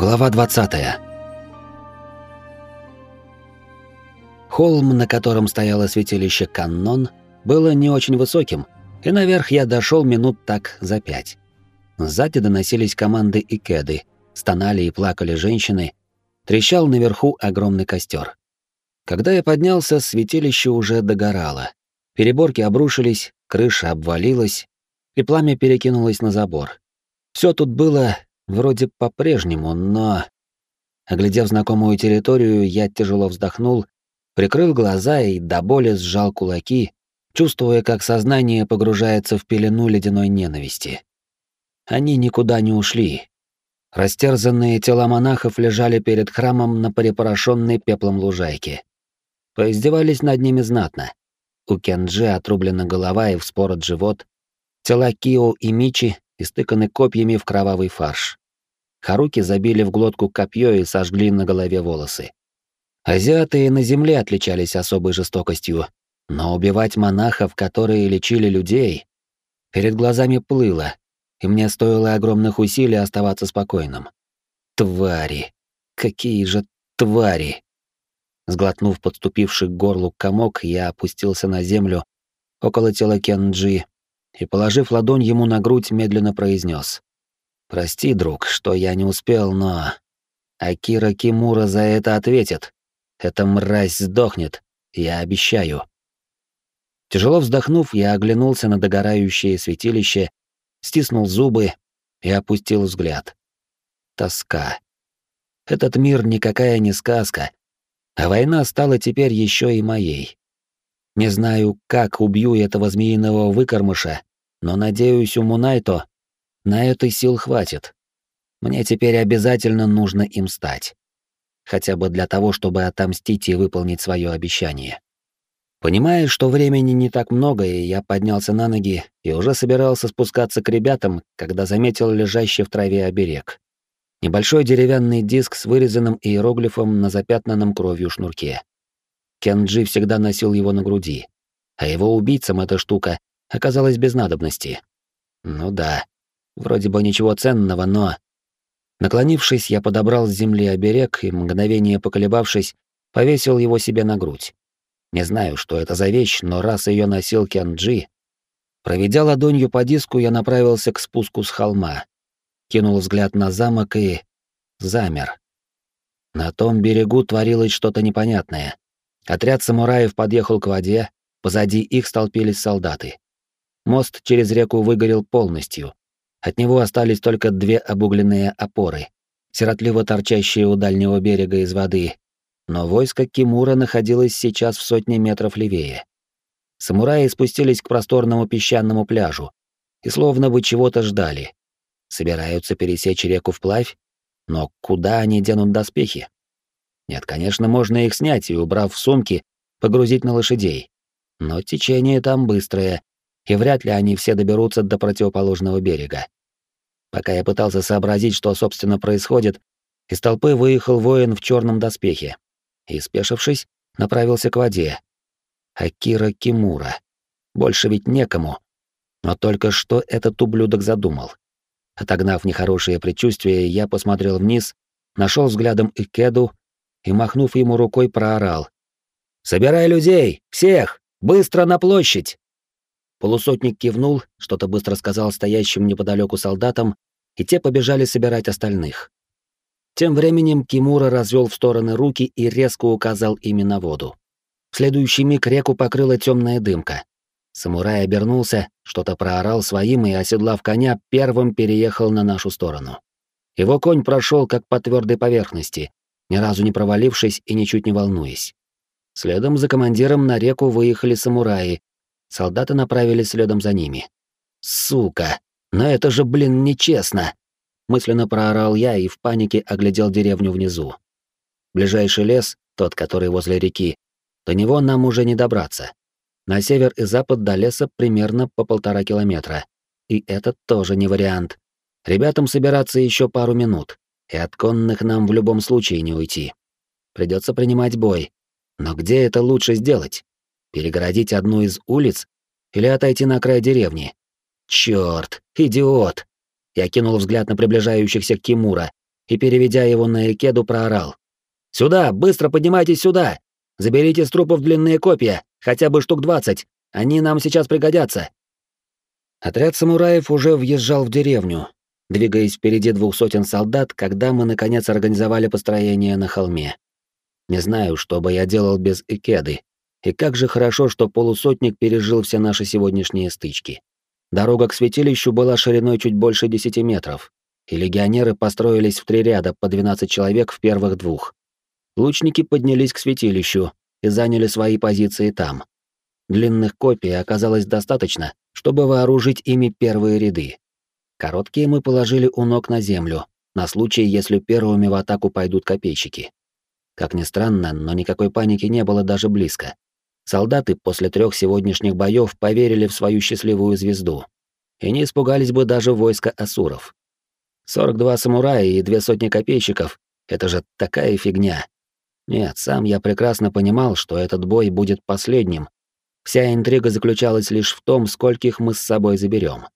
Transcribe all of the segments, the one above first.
Глава 20. Холм, на котором стояло святилище Каннон, было не очень высоким, и наверх я дошел минут так за пять. Сзади доносились команды и кеды, стонали и плакали женщины, трещал наверху огромный костер. Когда я поднялся, святилище уже догорало. Переборки обрушились, крыша обвалилась, и пламя перекинулось на забор. Все тут было Вроде по-прежнему, но... Оглядев знакомую территорию, я тяжело вздохнул, прикрыл глаза и до боли сжал кулаки, чувствуя, как сознание погружается в пелену ледяной ненависти. Они никуда не ушли. Растерзанные тела монахов лежали перед храмом на перепорошенной пеплом лужайке. Поиздевались над ними знатно. У Кенджи отрублена голова и вспорот живот, тела Кио и Мичи истыканы копьями в кровавый фарш. Харуки забили в глотку копье и сожгли на голове волосы. Азиаты и на земле отличались особой жестокостью, но убивать монахов, которые лечили людей, перед глазами плыло, и мне стоило огромных усилий оставаться спокойным. Твари! Какие же твари! Сглотнув подступивший к горлу комок, я опустился на землю около тела Кенджи и, положив ладонь ему на грудь, медленно произнес: Прости, друг, что я не успел, но... Акира Кимура за это ответит. Эта мразь сдохнет, я обещаю. Тяжело вздохнув, я оглянулся на догорающее святилище, стиснул зубы и опустил взгляд. Тоска. Этот мир никакая не сказка, а война стала теперь еще и моей. Не знаю, как убью этого змеиного выкормыша, но надеюсь, у Мунайто на это сил хватит. Мне теперь обязательно нужно им стать. Хотя бы для того, чтобы отомстить и выполнить свое обещание. Понимая, что времени не так много, и я поднялся на ноги и уже собирался спускаться к ребятам, когда заметил лежащий в траве оберег. Небольшой деревянный диск с вырезанным иероглифом на запятнанном кровью шнурке. Кенджи всегда носил его на груди, а его убийцам эта штука оказалась без надобности. Ну да, Вроде бы ничего ценного, но... Наклонившись, я подобрал с земли оберег и, мгновение поколебавшись, повесил его себе на грудь. Не знаю, что это за вещь, но раз ее носил Кенджи... Проведя ладонью по диску, я направился к спуску с холма. Кинул взгляд на замок и... замер. На том берегу творилось что-то непонятное. Отряд самураев подъехал к воде, позади их столпились солдаты. Мост через реку выгорел полностью. От него остались только две обугленные опоры, сиротливо торчащие у дальнего берега из воды, но войско Кимура находилось сейчас в сотне метров левее. Самураи спустились к просторному песчаному пляжу и словно бы чего-то ждали. Собираются пересечь реку вплавь, но куда они денут доспехи? Нет, конечно, можно их снять и, убрав в сумки, погрузить на лошадей. Но течение там быстрое, и вряд ли они все доберутся до противоположного берега. Пока я пытался сообразить, что, собственно, происходит, из толпы выехал воин в черном доспехе и, спешившись, направился к воде. Акира Кимура. Больше ведь некому. Но только что этот ублюдок задумал. Отогнав нехорошее предчувствие, я посмотрел вниз, нашел взглядом Икеду и, махнув ему рукой, проорал. «Собирай людей! Всех! Быстро на площадь!» Полусотник кивнул, что-то быстро сказал стоящим неподалеку солдатам, и те побежали собирать остальных. Тем временем Кимура развел в стороны руки и резко указал ими на воду. В следующий миг реку покрыла темная дымка. Самурай обернулся, что-то проорал своим и, оседлав коня, первым переехал на нашу сторону. Его конь прошел как по твердой поверхности, ни разу не провалившись и ничуть не волнуясь. Следом за командиром на реку выехали самураи, Солдаты направились следом за ними. «Сука! Но это же, блин, нечестно!» Мысленно проорал я и в панике оглядел деревню внизу. Ближайший лес, тот, который возле реки, до него нам уже не добраться. На север и запад до леса примерно по полтора километра. И это тоже не вариант. Ребятам собираться еще пару минут, и от конных нам в любом случае не уйти. Придется принимать бой. Но где это лучше сделать? Перегородить одну из улиц или отойти на край деревни? Чёрт, идиот! Я кинул взгляд на приближающихся Кимура и, переведя его на Экеду, проорал. «Сюда! Быстро поднимайтесь сюда! Заберите с трупов длинные копья, хотя бы штук двадцать. Они нам сейчас пригодятся». Отряд самураев уже въезжал в деревню, двигаясь впереди двух сотен солдат, когда мы, наконец, организовали построение на холме. Не знаю, что бы я делал без Икеды. И как же хорошо, что полусотник пережил все наши сегодняшние стычки. Дорога к святилищу была шириной чуть больше десяти метров, и легионеры построились в три ряда по 12 человек в первых двух. Лучники поднялись к святилищу и заняли свои позиции там. Длинных копий оказалось достаточно, чтобы вооружить ими первые ряды. Короткие мы положили у ног на землю, на случай, если первыми в атаку пойдут копейщики. Как ни странно, но никакой паники не было даже близко. Солдаты после трех сегодняшних боев поверили в свою счастливую звезду и не испугались бы даже войска асуров. 42 самурая и две сотни копейщиков — это же такая фигня. Нет, сам я прекрасно понимал, что этот бой будет последним. Вся интрига заключалась лишь в том, скольких мы с собой заберем.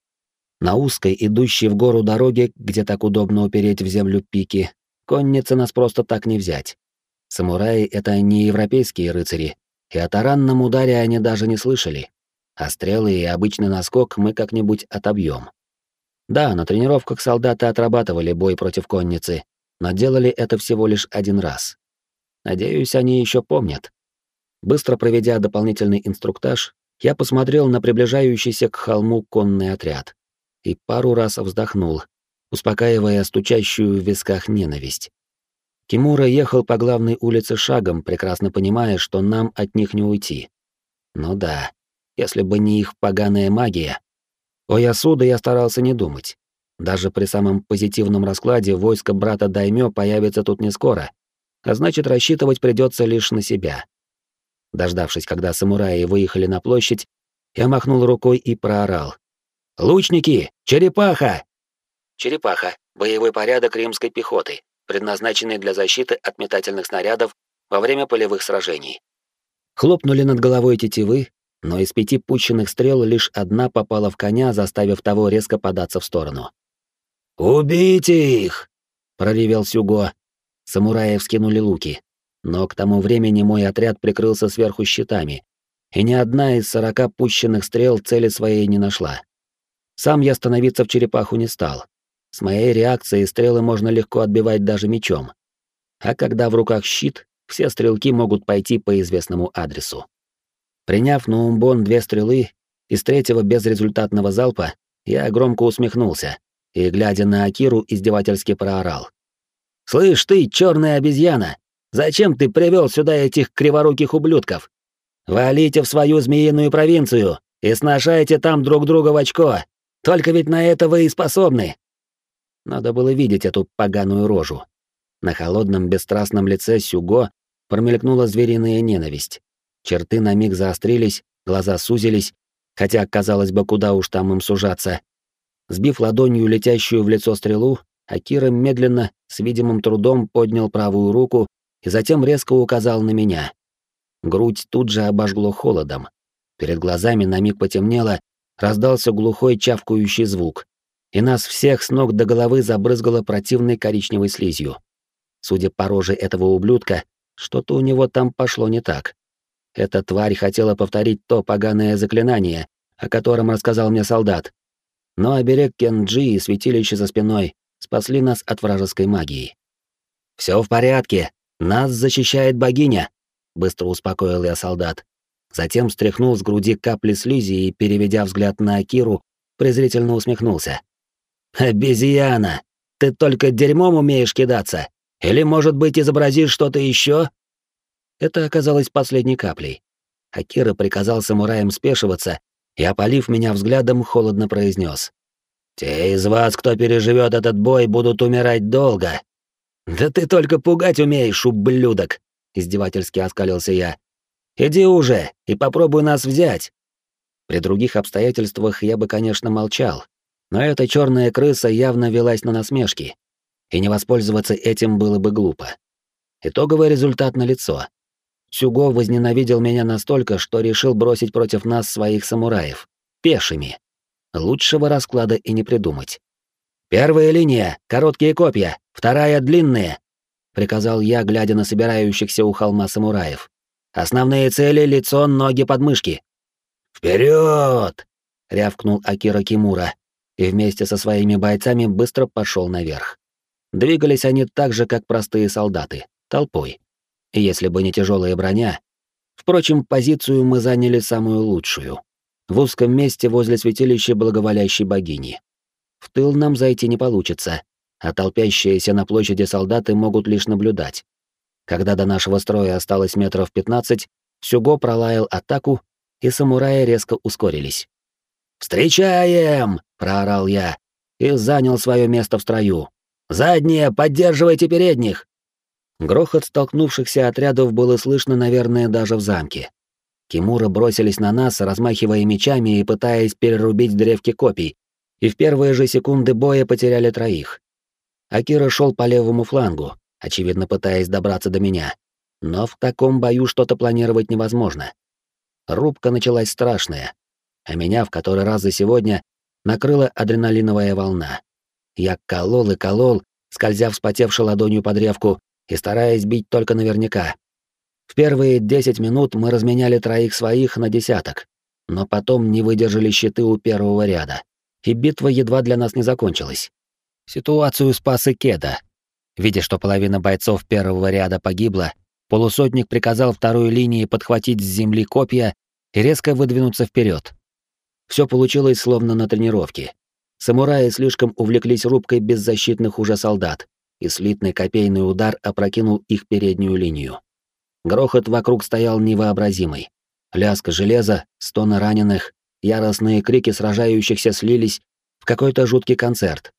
На узкой, идущей в гору дороге, где так удобно упереть в землю пики, конницы нас просто так не взять. Самураи — это не европейские рыцари, и о таранном ударе они даже не слышали. А стрелы и обычный наскок мы как-нибудь отобьем. Да, на тренировках солдаты отрабатывали бой против конницы, но делали это всего лишь один раз. Надеюсь, они еще помнят. Быстро проведя дополнительный инструктаж, я посмотрел на приближающийся к холму конный отряд и пару раз вздохнул, успокаивая стучащую в висках ненависть. Кимура ехал по главной улице шагом, прекрасно понимая, что нам от них не уйти. Ну да, если бы не их поганая магия. О Ясуда я старался не думать. Даже при самом позитивном раскладе войско брата Даймё появится тут не скоро, а значит, рассчитывать придется лишь на себя. Дождавшись, когда самураи выехали на площадь, я махнул рукой и проорал. «Лучники! Черепаха!» Черепаха — боевой порядок римской пехоты, предназначенный для защиты от метательных снарядов во время полевых сражений. Хлопнули над головой тетивы, но из пяти пущенных стрел лишь одна попала в коня, заставив того резко податься в сторону. «Убейте их!» — проревел Сюго. Самураи вскинули луки, но к тому времени мой отряд прикрылся сверху щитами, и ни одна из сорока пущенных стрел цели своей не нашла. Сам я становиться в черепаху не стал. С моей реакцией стрелы можно легко отбивать даже мечом. А когда в руках щит, все стрелки могут пойти по известному адресу. Приняв на умбон две стрелы, из третьего безрезультатного залпа я громко усмехнулся и, глядя на Акиру, издевательски проорал. «Слышь ты, черная обезьяна, зачем ты привел сюда этих криворуких ублюдков? Валите в свою змеиную провинцию и сношайте там друг друга в очко, только ведь на это вы и способны. Надо было видеть эту поганую рожу. На холодном бесстрастном лице Сюго промелькнула звериная ненависть. Черты на миг заострились, глаза сузились, хотя, казалось бы, куда уж там им сужаться. Сбив ладонью летящую в лицо стрелу, Акира медленно, с видимым трудом поднял правую руку и затем резко указал на меня. Грудь тут же обожгло холодом. Перед глазами на миг потемнело, раздался глухой чавкающий звук, и нас всех с ног до головы забрызгало противной коричневой слизью. Судя по роже этого ублюдка, что-то у него там пошло не так. Эта тварь хотела повторить то поганое заклинание, о котором рассказал мне солдат. Но оберег Кенджи и святилище за спиной спасли нас от вражеской магии. Все в порядке, нас защищает богиня», — быстро успокоил я солдат. Затем стряхнул с груди капли слизи и, переведя взгляд на Акиру, презрительно усмехнулся. «Обезьяна! Ты только дерьмом умеешь кидаться? Или, может быть, изобразишь что-то еще?» Это оказалось последней каплей. Акира приказал самураям спешиваться и, опалив меня взглядом, холодно произнес: «Те из вас, кто переживет этот бой, будут умирать долго». «Да ты только пугать умеешь, ублюдок!» — издевательски оскалился я. Иди уже и попробуй нас взять. При других обстоятельствах я бы, конечно, молчал, но эта черная крыса явно велась на насмешки, и не воспользоваться этим было бы глупо. Итоговый результат налицо. Сюго возненавидел меня настолько, что решил бросить против нас своих самураев. Пешими. Лучшего расклада и не придумать. «Первая линия, короткие копья, Вторая длинная!» — приказал я, глядя на собирающихся у холма самураев. «Основные цели — лицо, ноги, подмышки». «Вперед!» — рявкнул Акира Кимура и вместе со своими бойцами быстро пошел наверх. Двигались они так же, как простые солдаты, толпой. И если бы не тяжелая броня... Впрочем, позицию мы заняли самую лучшую. В узком месте возле святилища благоволящей богини. В тыл нам зайти не получится, а толпящиеся на площади солдаты могут лишь наблюдать. Когда до нашего строя осталось метров пятнадцать, Сюго пролаял атаку, и самураи резко ускорились. «Встречаем!» — проорал я и занял свое место в строю. «Задние, поддерживайте передних!» Грохот столкнувшихся отрядов было слышно, наверное, даже в замке. Кимура бросились на нас, размахивая мечами и пытаясь перерубить древки копий, и в первые же секунды боя потеряли троих. Акира шел по левому флангу, очевидно пытаясь добраться до меня. Но в таком бою что-то планировать невозможно. Рубка началась страшная, а меня в который раз за сегодня накрыла адреналиновая волна. Я колол и колол, скользя вспотевшей ладонью под древку и стараясь бить только наверняка. В первые десять минут мы разменяли троих своих на десяток, но потом не выдержали щиты у первого ряда, и битва едва для нас не закончилась. Ситуацию спас и Кеда. Видя, что половина бойцов первого ряда погибла, полусотник приказал второй линии подхватить с земли копья и резко выдвинуться вперед. Все получилось словно на тренировке. Самураи слишком увлеклись рубкой беззащитных уже солдат, и слитный копейный удар опрокинул их переднюю линию. Грохот вокруг стоял невообразимый. Лязг железа, стоны раненых, яростные крики сражающихся слились в какой-то жуткий концерт.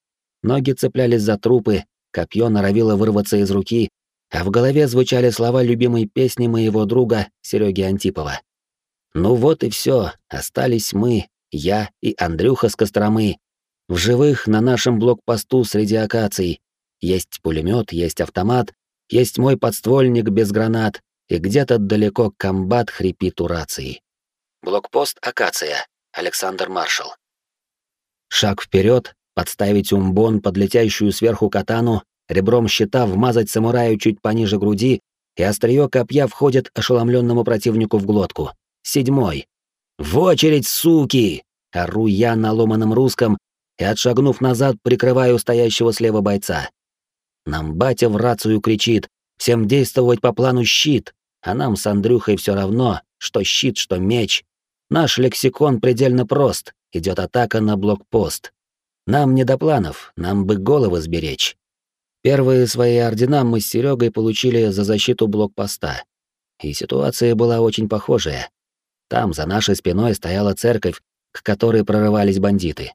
Ноги цеплялись за трупы, копье норовило вырваться из руки, а в голове звучали слова любимой песни моего друга Сереги Антипова. Ну вот и все, остались мы, я и Андрюха с Костромы, в живых на нашем блокпосту среди акаций. Есть пулемет, есть автомат, есть мой подствольник без гранат, и где-то далеко комбат хрипит у рации. Блокпост Акация. Александр Маршал. Шаг вперед, подставить умбон под летящую сверху катану, ребром щита вмазать самураю чуть пониже груди, и острие копья входит ошеломленному противнику в глотку. Седьмой. «В очередь, суки!» — ору я на ломаном русском и, отшагнув назад, прикрываю стоящего слева бойца. Нам батя в рацию кричит «Всем действовать по плану щит!» А нам с Андрюхой все равно, что щит, что меч. Наш лексикон предельно прост, идет атака на блокпост. Нам не до планов, нам бы головы сберечь. Первые свои ордена мы с Серегой получили за защиту блокпоста. И ситуация была очень похожая. Там за нашей спиной стояла церковь, к которой прорывались бандиты.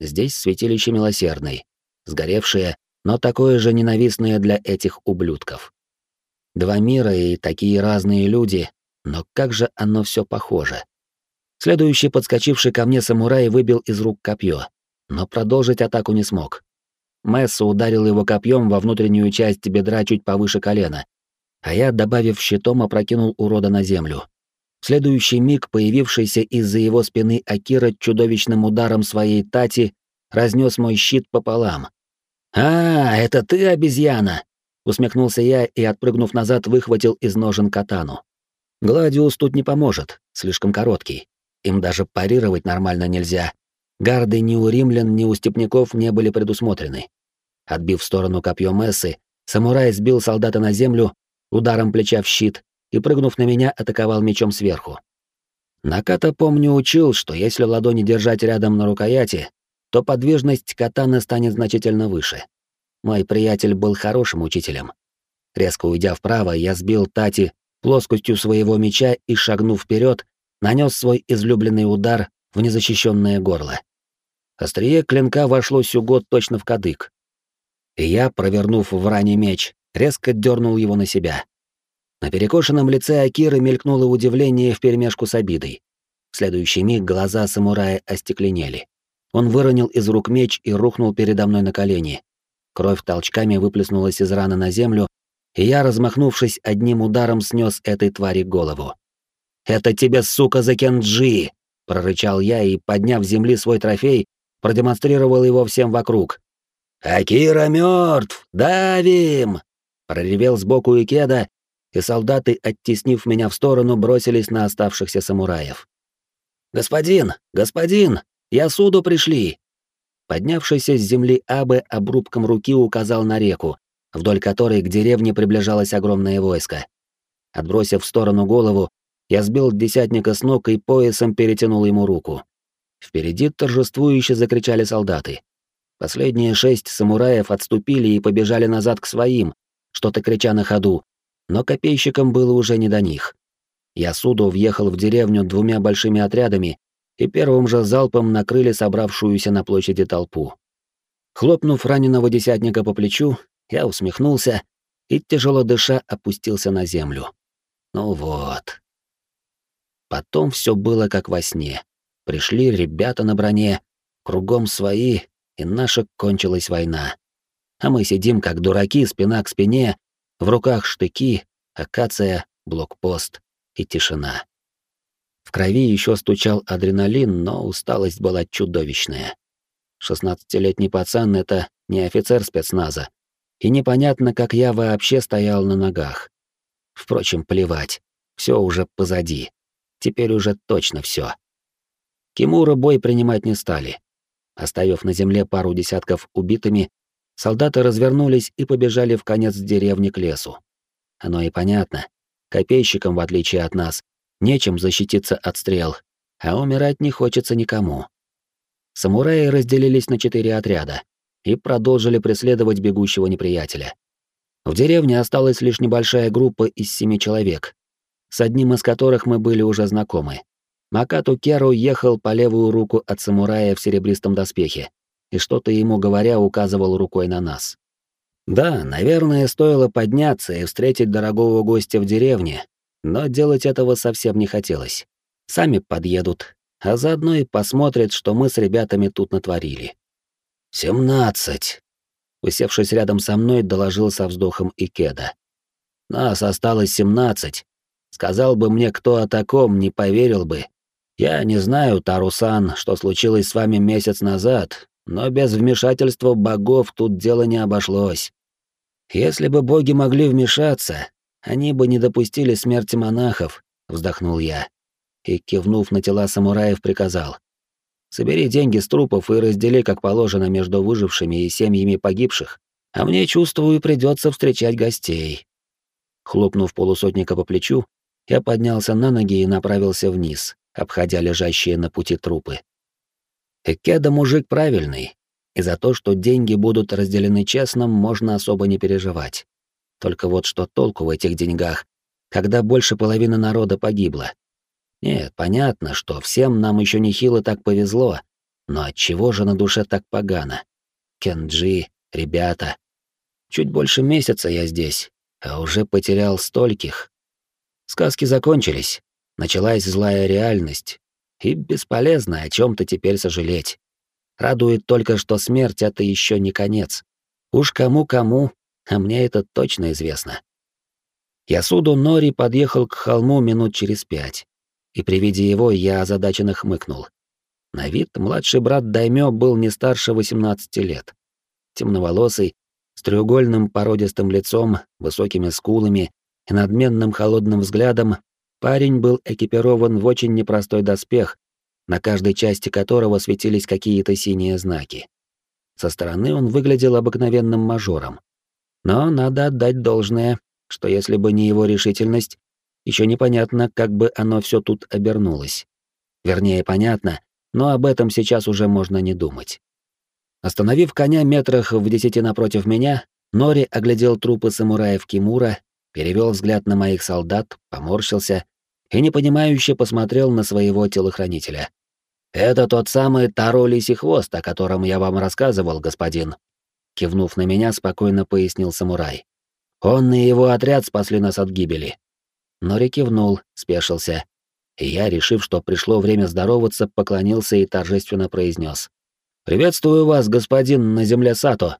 Здесь святилище милосердный, сгоревшее, но такое же ненавистное для этих ублюдков. Два мира и такие разные люди, но как же оно все похоже. Следующий подскочивший ко мне самурай выбил из рук копье, но продолжить атаку не смог. Месса ударил его копьем во внутреннюю часть бедра чуть повыше колена, а я, добавив щитом, опрокинул урода на землю. В следующий миг появившийся из-за его спины Акира чудовищным ударом своей тати разнес мой щит пополам. «А, это ты, обезьяна!» — усмехнулся я и, отпрыгнув назад, выхватил из ножен катану. Гладиус тут не поможет, слишком короткий. Им даже парировать нормально нельзя, Гарды ни у римлян, ни у степняков не были предусмотрены. Отбив в сторону копье Мессы, самурай сбил солдата на землю ударом плеча в щит и, прыгнув на меня, атаковал мечом сверху. Наката, помню, учил, что если ладони держать рядом на рукояти, то подвижность катаны станет значительно выше. Мой приятель был хорошим учителем. Резко уйдя вправо, я сбил Тати плоскостью своего меча и, шагнув вперед, нанес свой излюбленный удар в незащищенное горло. Острие клинка вошло Сюгот точно в кадык. И я, провернув в ране меч, резко дернул его на себя. На перекошенном лице Акиры мелькнуло удивление вперемешку с обидой. В следующий миг глаза самурая остекленели. Он выронил из рук меч и рухнул передо мной на колени. Кровь толчками выплеснулась из раны на землю, и я, размахнувшись одним ударом, снес этой твари голову. «Это тебе, сука, за Кенджи!» — прорычал я и, подняв с земли свой трофей, продемонстрировал его всем вокруг. «Акира мертв! Давим!» — проревел сбоку Икеда, и солдаты, оттеснив меня в сторону, бросились на оставшихся самураев. «Господин! Господин! Я суду пришли!» Поднявшийся с земли Абы обрубком руки указал на реку, вдоль которой к деревне приближалось огромное войско. Отбросив в сторону голову, я сбил десятника с ног и поясом перетянул ему руку. Впереди торжествующе закричали солдаты. Последние шесть самураев отступили и побежали назад к своим, что-то крича на ходу, но копейщикам было уже не до них. Я суду въехал в деревню двумя большими отрядами и первым же залпом накрыли собравшуюся на площади толпу. Хлопнув раненого десятника по плечу, я усмехнулся и, тяжело дыша, опустился на землю. Ну вот. Потом все было как во сне. Пришли ребята на броне, кругом свои, и наша кончилась война. А мы сидим как дураки, спина к спине, в руках штыки, акация, блокпост и тишина. В крови еще стучал адреналин, но усталость была чудовищная. Шестнадцатилетний пацан — это не офицер спецназа. И непонятно, как я вообще стоял на ногах. Впрочем, плевать. Все уже позади. Теперь уже точно все. Кимура бой принимать не стали. Оставив на земле пару десятков убитыми, солдаты развернулись и побежали в конец деревни к лесу. Оно и понятно. Копейщикам, в отличие от нас, нечем защититься от стрел, а умирать не хочется никому. Самураи разделились на четыре отряда и продолжили преследовать бегущего неприятеля. В деревне осталась лишь небольшая группа из семи человек, с одним из которых мы были уже знакомы. Макату Керу ехал по левую руку от самурая в серебристом доспехе, и что-то ему говоря указывал рукой на нас. Да, наверное, стоило подняться и встретить дорогого гостя в деревне, но делать этого совсем не хотелось. Сами подъедут, а заодно и посмотрят, что мы с ребятами тут натворили. «Семнадцать!» Усевшись рядом со мной, доложил со вздохом Икеда. «Нас осталось семнадцать. Сказал бы мне кто о таком, не поверил бы. Я не знаю, Тарусан, что случилось с вами месяц назад, но без вмешательства богов тут дело не обошлось. Если бы боги могли вмешаться, они бы не допустили смерти монахов, вздохнул я и, кивнув на тела самураев, приказал. Собери деньги с трупов и раздели, как положено, между выжившими и семьями погибших, а мне, чувствую, придется встречать гостей. Хлопнув полусотника по плечу, я поднялся на ноги и направился вниз, обходя лежащие на пути трупы. Экеда мужик правильный, и за то, что деньги будут разделены честно, можно особо не переживать. Только вот что толку в этих деньгах, когда больше половины народа погибло? Нет, понятно, что всем нам еще нехило так повезло, но от чего же на душе так погано? Кенджи, ребята. Чуть больше месяца я здесь, а уже потерял стольких. Сказки закончились, началась злая реальность, и бесполезно о чем то теперь сожалеть. Радует только, что смерть — это еще не конец. Уж кому-кому, а мне это точно известно. Ясуду Нори подъехал к холму минут через пять, и при виде его я озадаченно хмыкнул. На вид младший брат Даймё был не старше 18 лет. Темноволосый, с треугольным породистым лицом, высокими скулами и надменным холодным взглядом, парень был экипирован в очень непростой доспех, на каждой части которого светились какие-то синие знаки. Со стороны он выглядел обыкновенным мажором, но надо отдать должное, что если бы не его решительность, еще непонятно, как бы оно все тут обернулось. Вернее, понятно, но об этом сейчас уже можно не думать. Остановив коня метрах в десяти напротив меня, Нори оглядел трупы самураев Кимура, перевел взгляд на моих солдат, поморщился и непонимающе посмотрел на своего телохранителя. «Это тот самый Таро Лисий Хвост, о котором я вам рассказывал, господин», Кивнув на меня, спокойно пояснил самурай. Он и его отряд спасли нас от гибели. Нори кивнул, спешился. И я, решив, что пришло время здороваться, поклонился и торжественно произнес: «Приветствую вас, господин на земле Сато.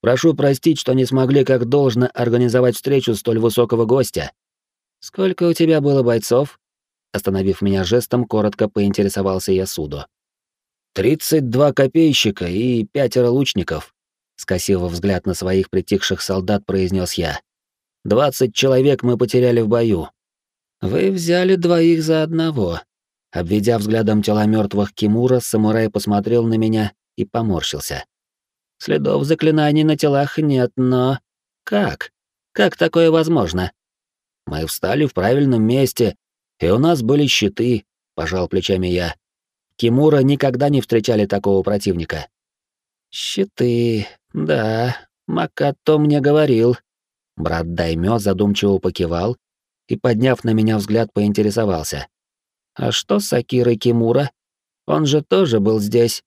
Прошу простить, что не смогли как должно организовать встречу столь высокого гостя. Сколько у тебя было бойцов?» Остановив меня жестом, коротко поинтересовался я Судо. «Тридцать два копейщика и пятеро лучников», скосив взгляд на своих притихших солдат, произнес я. «Двадцать человек мы потеряли в бою». «Вы взяли двоих за одного». Обведя взглядом тела мертвых Кимура, самурай посмотрел на меня и поморщился. «Следов заклинаний на телах нет, но... Как? Как такое возможно?» «Мы встали в правильном месте, и у нас были щиты», — пожал плечами я. Кимура никогда не встречали такого противника. «Щиты, да, Макато мне говорил». Брат Даймё задумчиво покивал и, подняв на меня взгляд, поинтересовался. «А что с Акирой Кимура? Он же тоже был здесь».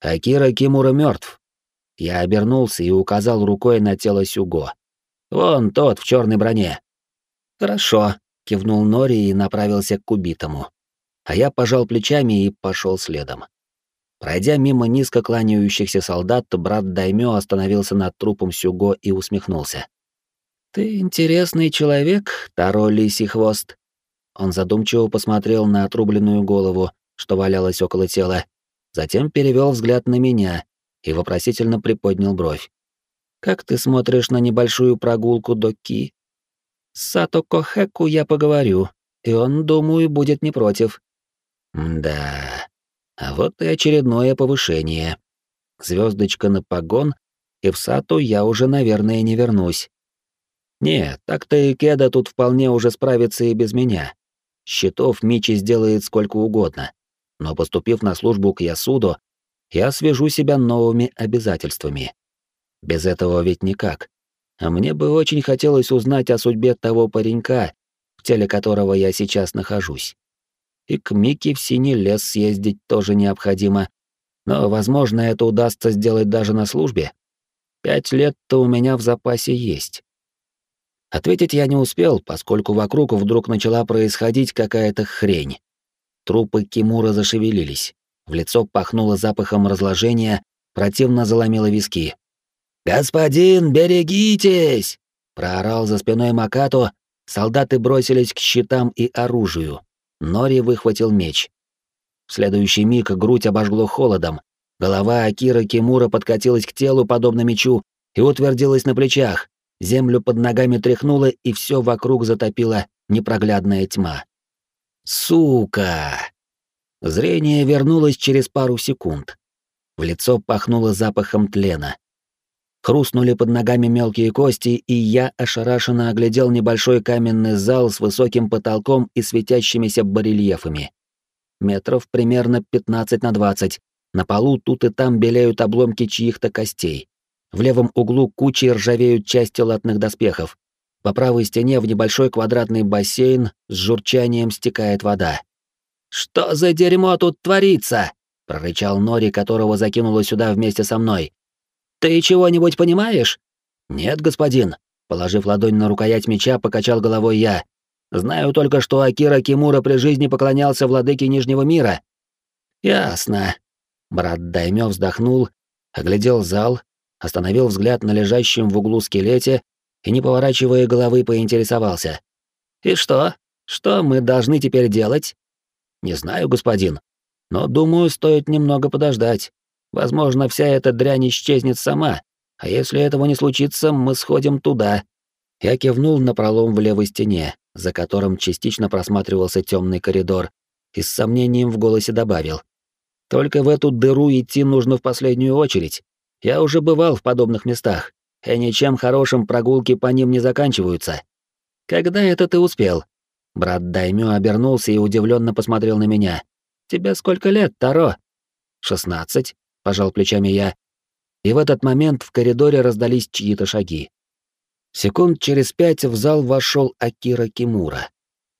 «Акира Кимура мертв. Я обернулся и указал рукой на тело Сюго. «Вон тот в черной броне». «Хорошо», — кивнул Нори и направился к убитому. А я пожал плечами и пошел следом. Пройдя мимо низко кланяющихся солдат, брат Даймё остановился над трупом Сюго и усмехнулся. «Ты интересный человек, Таро Лисий Хвост». Он задумчиво посмотрел на отрубленную голову, что валялось около тела, затем перевел взгляд на меня и вопросительно приподнял бровь. «Как ты смотришь на небольшую прогулку до Ки?» «С Сато Кохэку я поговорю, и он, думаю, будет не против». «Да, а вот и очередное повышение. Звездочка на погон, и в Сату я уже, наверное, не вернусь. Не, так-то и Кеда тут вполне уже справится и без меня. Счетов Мичи сделает сколько угодно. Но поступив на службу к Ясудо, я свяжу себя новыми обязательствами. Без этого ведь никак. А мне бы очень хотелось узнать о судьбе того паренька, в теле которого я сейчас нахожусь и к Мике в Синий лес съездить тоже необходимо. Но, возможно, это удастся сделать даже на службе. Пять лет-то у меня в запасе есть. Ответить я не успел, поскольку вокруг вдруг начала происходить какая-то хрень. Трупы Кимура зашевелились. В лицо пахнуло запахом разложения, противно заломило виски. «Господин, берегитесь!» — проорал за спиной Макато, солдаты бросились к щитам и оружию. Нори выхватил меч. В следующий миг грудь обожгло холодом. Голова Акира Кимура подкатилась к телу, подобно мечу, и утвердилась на плечах. Землю под ногами тряхнуло, и все вокруг затопила непроглядная тьма. «Сука!» Зрение вернулось через пару секунд. В лицо пахнуло запахом тлена. Хрустнули под ногами мелкие кости, и я ошарашенно оглядел небольшой каменный зал с высоким потолком и светящимися барельефами. Метров примерно 15 на 20. На полу тут и там белеют обломки чьих-то костей. В левом углу кучей ржавеют части латных доспехов. По правой стене в небольшой квадратный бассейн с журчанием стекает вода. «Что за дерьмо тут творится?» — прорычал Нори, которого закинуло сюда вместе со мной. Ты чего-нибудь понимаешь? Нет, господин. Положив ладонь на рукоять меча, покачал головой я. Знаю только, что Акира Кимура при жизни поклонялся владыке Нижнего мира. Ясно. Брат Даймё вздохнул, оглядел зал, остановил взгляд на лежащем в углу скелете и, не поворачивая головы, поинтересовался. «И что? Что мы должны теперь делать?» «Не знаю, господин, но, думаю, стоит немного подождать. Возможно, вся эта дрянь исчезнет сама, а если этого не случится, мы сходим туда. Я кивнул на пролом в левой стене, за которым частично просматривался темный коридор, и с сомнением в голосе добавил. Только в эту дыру идти нужно в последнюю очередь. Я уже бывал в подобных местах, и ничем хорошим прогулки по ним не заканчиваются. Когда это ты успел? Брат Даймё обернулся и удивленно посмотрел на меня. Тебе сколько лет, Таро? Шестнадцать пожал плечами я, и в этот момент в коридоре раздались чьи-то шаги. Секунд через пять в зал вошел Акира Кимура.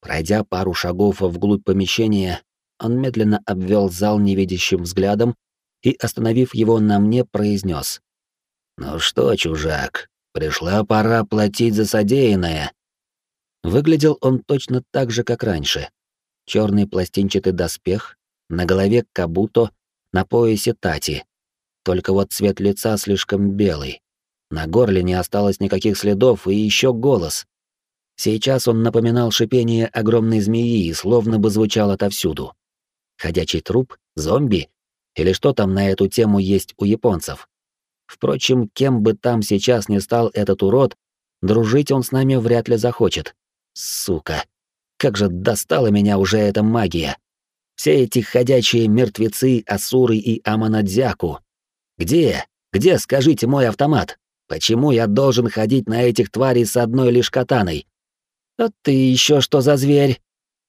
Пройдя пару шагов вглубь помещения, он медленно обвел зал невидящим взглядом и, остановив его на мне, произнес: «Ну что, чужак, пришла пора платить за содеянное». Выглядел он точно так же, как раньше. Черный пластинчатый доспех, на голове кабуто на поясе Тати. Только вот цвет лица слишком белый. На горле не осталось никаких следов и еще голос. Сейчас он напоминал шипение огромной змеи и словно бы звучал отовсюду. Ходячий труп? Зомби? Или что там на эту тему есть у японцев? Впрочем, кем бы там сейчас ни стал этот урод, дружить он с нами вряд ли захочет. Сука. Как же достала меня уже эта магия. Все эти ходячие мертвецы, асуры и аманадзяку. Где? Где, скажите, мой автомат? Почему я должен ходить на этих тварей с одной лишь катаной? А ты еще что за зверь?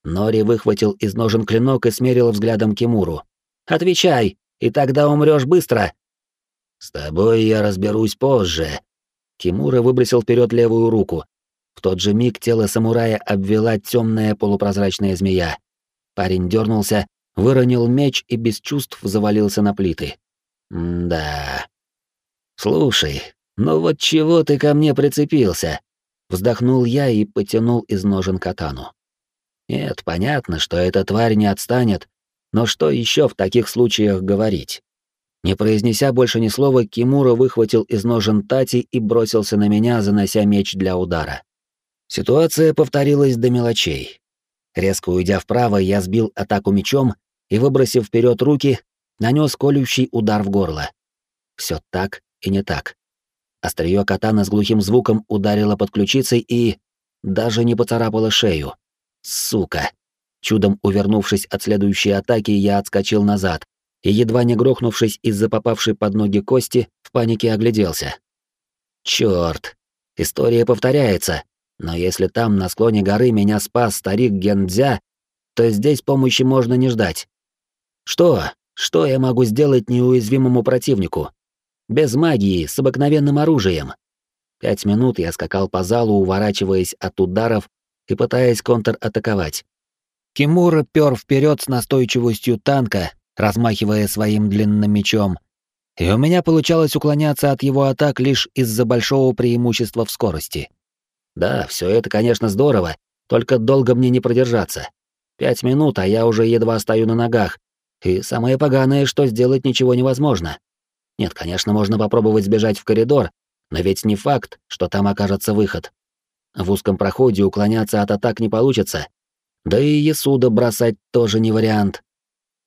Нори выхватил из ножен клинок и смерил взглядом Кимуру. Отвечай, и тогда умрешь быстро. С тобой я разберусь позже. Кимура выбросил вперед левую руку. В тот же миг тело самурая обвела темная полупрозрачная змея. Парень дернулся, выронил меч и без чувств завалился на плиты. да. Слушай, ну вот чего ты ко мне прицепился? Вздохнул я и потянул из ножен катану. Нет, понятно, что эта тварь не отстанет, но что еще в таких случаях говорить? Не произнеся больше ни слова, Кимура выхватил из ножен Тати и бросился на меня, занося меч для удара. Ситуация повторилась до мелочей. Резко уйдя вправо, я сбил атаку мечом и, выбросив вперед руки, нанес колющий удар в горло. Все так и не так. Острие катана с глухим звуком ударило под ключицей и... даже не поцарапало шею. Сука! Чудом увернувшись от следующей атаки, я отскочил назад и, едва не грохнувшись из-за попавшей под ноги кости, в панике огляделся. Чёрт! История повторяется. Но если там, на склоне горы, меня спас старик Гендзя, то здесь помощи можно не ждать. Что? Что я могу сделать неуязвимому противнику? Без магии, с обыкновенным оружием. Пять минут я скакал по залу, уворачиваясь от ударов и пытаясь контратаковать. Кимура пёр вперед с настойчивостью танка, размахивая своим длинным мечом, и у меня получалось уклоняться от его атак лишь из-за большого преимущества в скорости. Да, все это, конечно, здорово, только долго мне не продержаться. Пять минут, а я уже едва стою на ногах. И самое поганое, что сделать ничего невозможно. Нет, конечно, можно попробовать сбежать в коридор, но ведь не факт, что там окажется выход. В узком проходе уклоняться от атак не получится. Да и Ясуда бросать тоже не вариант.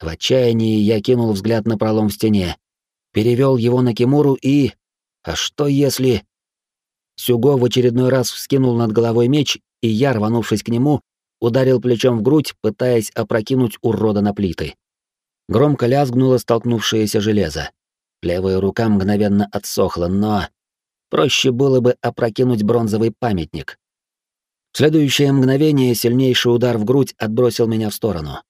В отчаянии я кинул взгляд на пролом в стене, перевел его на Кимуру и... А что если... Сюго в очередной раз вскинул над головой меч, и я, рванувшись к нему, ударил плечом в грудь, пытаясь опрокинуть урода на плиты. Громко лязгнуло столкнувшееся железо. Левая рука мгновенно отсохла, но... Проще было бы опрокинуть бронзовый памятник. В следующее мгновение сильнейший удар в грудь отбросил меня в сторону.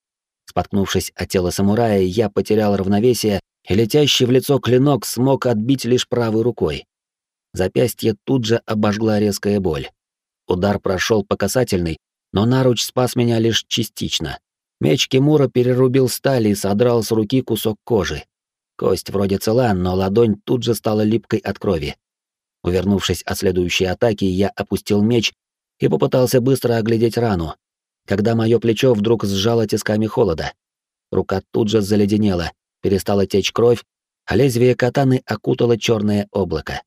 Споткнувшись от тела самурая, я потерял равновесие, и летящий в лицо клинок смог отбить лишь правой рукой. Запястье тут же обожгла резкая боль. Удар прошел по касательной, но наруч спас меня лишь частично. Меч Кимура перерубил сталь и содрал с руки кусок кожи. Кость вроде цела, но ладонь тут же стала липкой от крови. Увернувшись от следующей атаки, я опустил меч и попытался быстро оглядеть рану, когда мое плечо вдруг сжало тисками холода. Рука тут же заледенела, перестала течь кровь, а лезвие катаны окутало черное облако.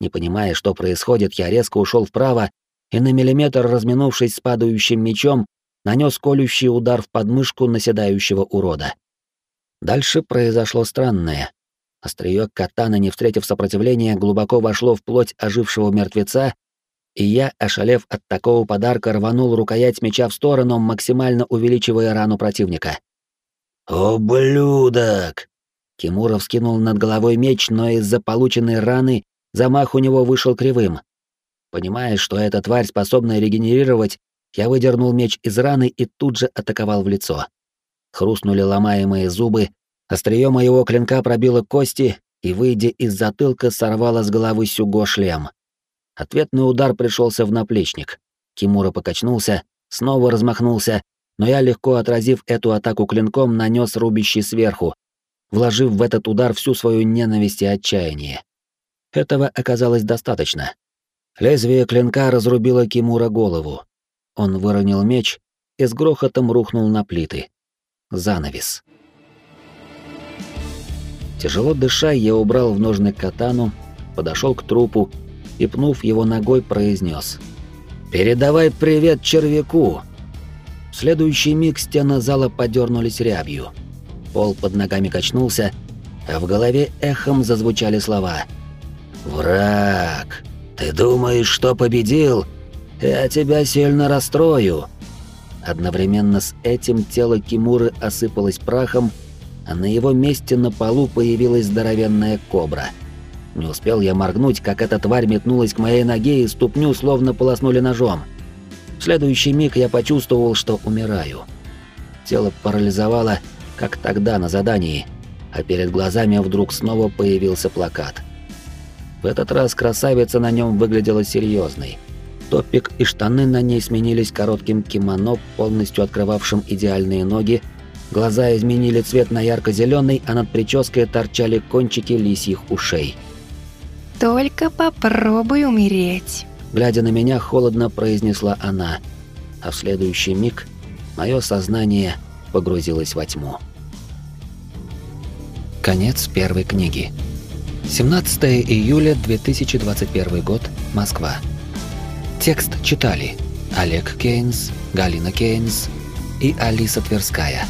Не понимая, что происходит, я резко ушел вправо и на миллиметр, разминувшись с падающим мечом, нанес колющий удар в подмышку наседающего урода. Дальше произошло странное. Острие катана, не встретив сопротивления, глубоко вошло в плоть ожившего мертвеца, и я, ошалев от такого подарка, рванул рукоять меча в сторону, максимально увеличивая рану противника. «Ублюдок!» Кимуров скинул над головой меч, но из-за полученной раны Замах у него вышел кривым. Понимая, что эта тварь способна регенерировать, я выдернул меч из раны и тут же атаковал в лицо. Хрустнули ломаемые зубы, острие моего клинка пробило кости и, выйдя из затылка, сорвало с головы Сюго шлем. Ответный удар пришелся в наплечник. Кимура покачнулся, снова размахнулся, но я, легко отразив эту атаку клинком, нанес рубящий сверху, вложив в этот удар всю свою ненависть и отчаяние. Этого оказалось достаточно. Лезвие клинка разрубило Кимура голову. Он выронил меч и с грохотом рухнул на плиты. Занавес. Тяжело дыша, я убрал в ножны катану, подошел к трупу и, пнув его ногой, произнес: «Передавай привет червяку!» В следующий миг стены зала подернулись рябью. Пол под ногами качнулся, а в голове эхом зазвучали слова. «Враг! Ты думаешь, что победил? Я тебя сильно расстрою!» Одновременно с этим тело Кимуры осыпалось прахом, а на его месте на полу появилась здоровенная кобра. Не успел я моргнуть, как эта тварь метнулась к моей ноге и ступню словно полоснули ножом. В следующий миг я почувствовал, что умираю. Тело парализовало, как тогда на задании, а перед глазами вдруг снова появился плакат. В этот раз красавица на нем выглядела серьезной. Топик и штаны на ней сменились коротким кимоно, полностью открывавшим идеальные ноги, глаза изменили цвет на ярко-зеленый, а над прической торчали кончики лисьих ушей. «Только попробуй умереть», — глядя на меня, холодно произнесла она, а в следующий миг мое сознание погрузилось во тьму. Конец первой книги. 17 июля 2021 год, Москва. Текст читали Олег Кейнс, Галина Кейнс и Алиса Тверская.